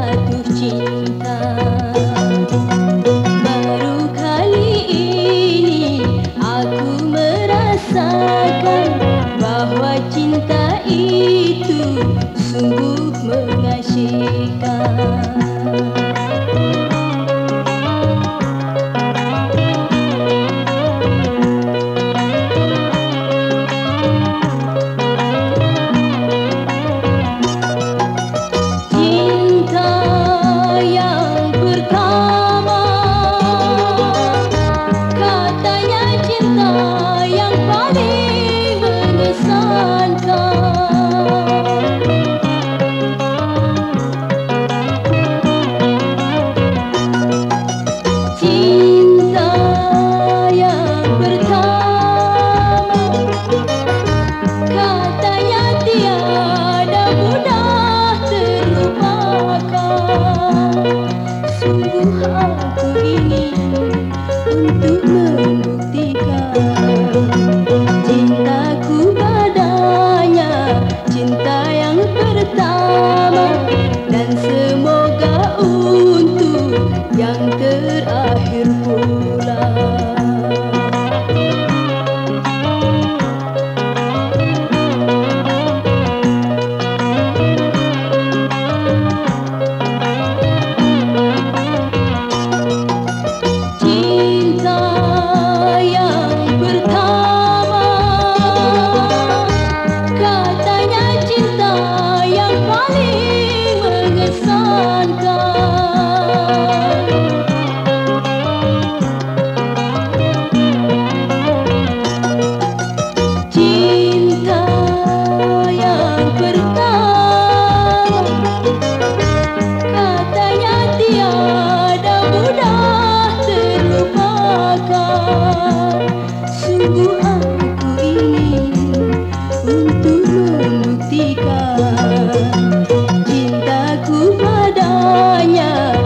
да певчи. Do. hanya